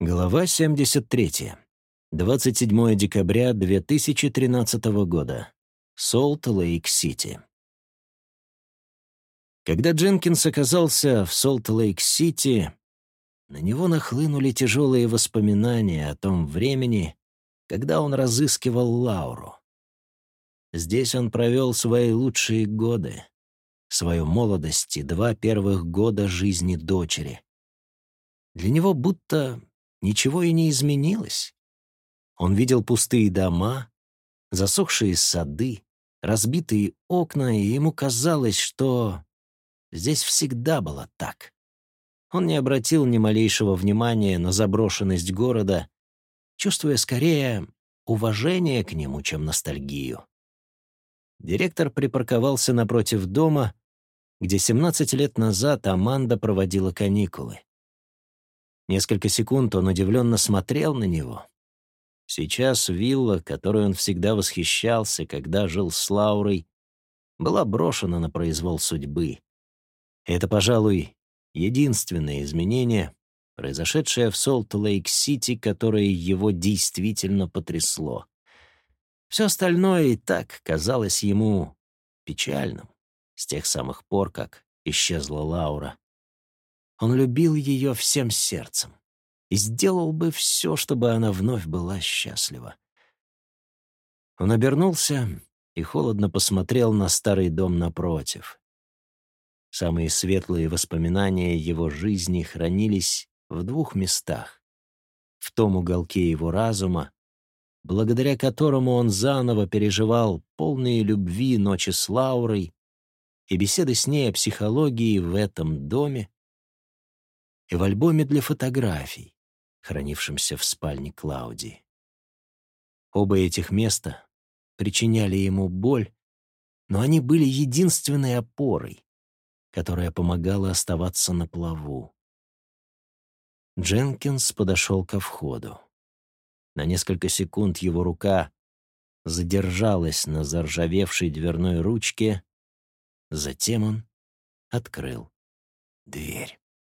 Глава 73. 27 декабря 2013 года. Солт-Лейк-Сити. Когда Дженкинс оказался в Солт-Лейк-Сити, на него нахлынули тяжелые воспоминания о том времени, когда он разыскивал Лауру. Здесь он провел свои лучшие годы, свою молодость и два первых года жизни дочери. Для него будто ничего и не изменилось. Он видел пустые дома, засохшие сады, разбитые окна, и ему казалось, что здесь всегда было так. Он не обратил ни малейшего внимания на заброшенность города, чувствуя скорее уважение к нему, чем ностальгию. Директор припарковался напротив дома, где 17 лет назад Аманда проводила каникулы. Несколько секунд он удивленно смотрел на него. Сейчас вилла, которой он всегда восхищался, когда жил с Лаурой, была брошена на произвол судьбы. Это, пожалуй, единственное изменение, произошедшее в Солт-Лейк-Сити, которое его действительно потрясло. Все остальное и так казалось ему печальным с тех самых пор, как исчезла Лаура. Он любил ее всем сердцем и сделал бы все, чтобы она вновь была счастлива. Он обернулся и холодно посмотрел на старый дом напротив. Самые светлые воспоминания его жизни хранились в двух местах. В том уголке его разума, благодаря которому он заново переживал полные любви ночи с Лаурой и беседы с ней о психологии в этом доме, и в альбоме для фотографий, хранившемся в спальне Клауди. Оба этих места причиняли ему боль, но они были единственной опорой, которая помогала оставаться на плаву. Дженкинс подошел ко входу. На несколько секунд его рука задержалась на заржавевшей дверной ручке, затем он открыл дверь.